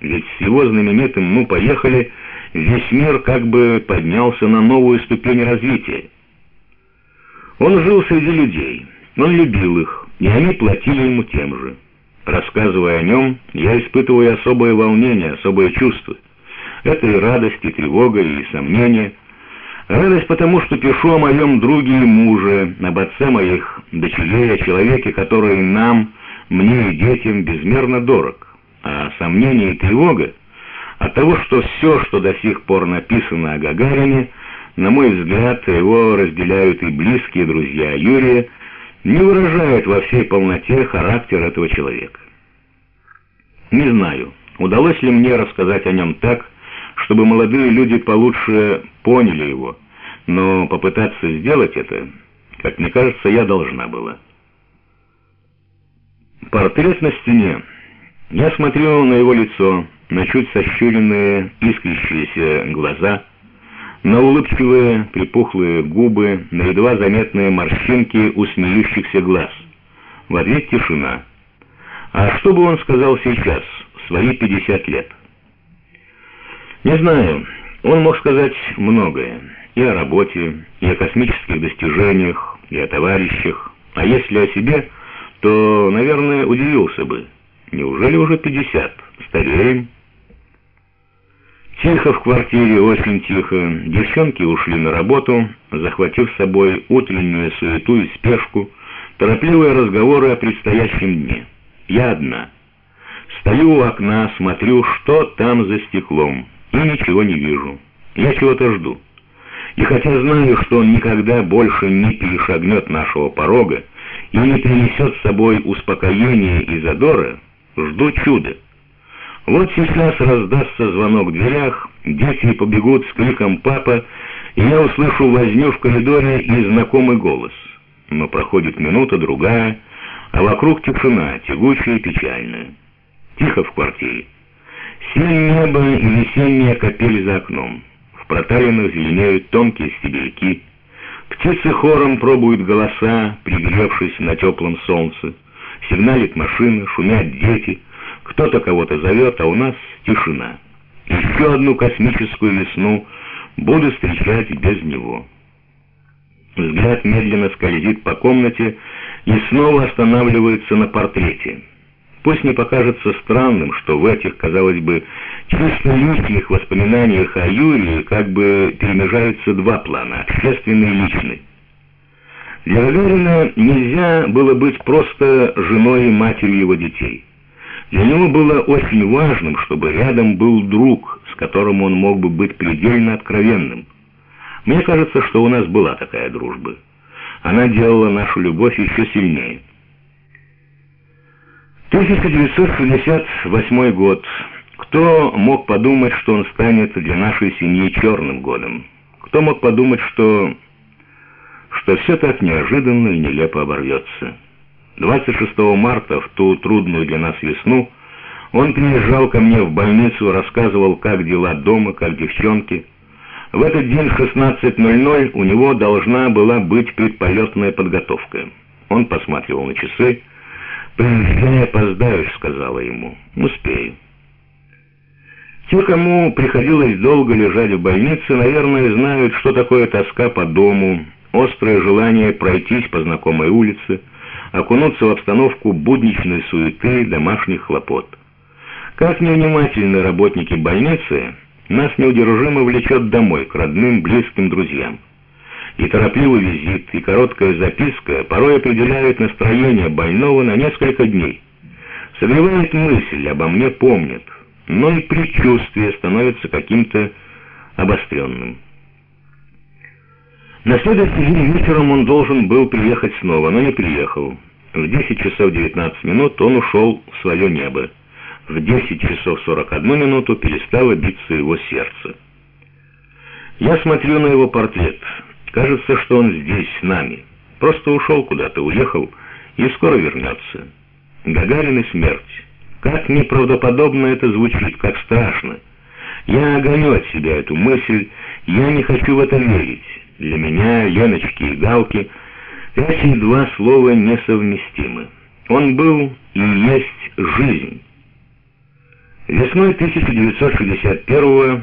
Ведь с его знаменитым «Мы поехали» весь мир как бы поднялся на новую ступень развития. Он жил среди людей, он любил их, и они платили ему тем же. Рассказывая о нем, я испытываю особое волнение, особое чувство. Это и радость, и тревога, и сомнение. Радость потому, что пишу о моем друге и муже, об отце моих дочерей, о человеке, который нам, мне и детям безмерно дорог. А сомнение и тревога от того, что все, что до сих пор написано о Гагарине, на мой взгляд, его разделяют и близкие друзья Юрия, не выражает во всей полноте характер этого человека. Не знаю, удалось ли мне рассказать о нем так, чтобы молодые люди получше поняли его, но попытаться сделать это, как мне кажется, я должна была. Портрет на стене. Я смотрел на его лицо, на чуть сощуренные, искрящиеся глаза, на улыбчивые, припухлые губы, на едва заметные морщинки у смеющихся глаз. В ответ тишина. А что бы он сказал сейчас, в свои 50 лет? Не знаю, он мог сказать многое. И о работе, и о космических достижениях, и о товарищах. А если о себе, то, наверное, удивился бы. Неужели уже 50? Стареем? Тихо в квартире, очень тихо. Девчонки ушли на работу, захватив с собой утреннюю суету и спешку, торопливые разговоры о предстоящем дне. Я одна. Стою у окна, смотрю, что там за стеклом, и ничего не вижу. Я чего-то жду. И хотя знаю, что он никогда больше не перешагнет нашего порога и не принесет с собой успокоения и задора, жду чуда. Вот сейчас раздастся звонок в дверях, дети побегут с криком «Папа!», и я услышу возню в коридоре и знакомый голос. Но проходит минута, другая, а вокруг тишина, тягучая и печальная. Тихо в квартире. Синее небо и весенняя капель за окном. В проталинах зеленеют тонкие стебельки. Птицы хором пробуют голоса, пригревшись на теплом солнце. Сигналит машина, шумят дети — кто-то кого-то зовет, а у нас тишина. Еще одну космическую весну буду встречать без него. Взгляд медленно скользит по комнате и снова останавливается на портрете. Пусть не покажется странным, что в этих, казалось бы, чисто личных воспоминаниях о Юрии как бы перемежаются два плана — общественный и личный. Для Гагарина нельзя было быть просто женой и матерью его детей. Для него было очень важным, чтобы рядом был друг, с которым он мог бы быть предельно откровенным. Мне кажется, что у нас была такая дружба. Она делала нашу любовь еще сильнее. 1968 год. Кто мог подумать, что он станет для нашей семьи черным годом? Кто мог подумать, что... что все так неожиданно и нелепо оборвется? 26 марта, в ту трудную для нас весну, он приезжал ко мне в больницу, рассказывал, как дела дома, как девчонки. В этот день в 16.00 у него должна была быть предполетная подготовка. Он посматривал на часы. «Приезжай, опоздаешь», — сказала ему. «Успею». Те, кому приходилось долго лежать в больнице, наверное, знают, что такое тоска по дому, острое желание пройтись по знакомой улице — окунуться в обстановку будничной суеты домашних хлопот. Как невнимательны работники больницы, нас неудержимо влечет домой, к родным, близким, друзьям. И торопливый визит, и короткая записка порой определяют настроение больного на несколько дней. Согревает мысль, обо мне помнят, но и предчувствие становится каким-то обостренным. На следующий день вечером он должен был приехать снова, но не приехал. В 10 часов 19 минут он ушел в свое небо. В 10 часов 41 минуту перестало биться его сердце. Я смотрю на его портрет. Кажется, что он здесь, с нами. Просто ушел куда-то, уехал и скоро вернется. Гагарин и смерть. Как неправдоподобно это звучит, как страшно. Я гоню от себя эту мысль, я не хочу в это верить. Для меня, Леночки и Галки, эти два слова несовместимы. Он был и есть жизнь. Весной 1961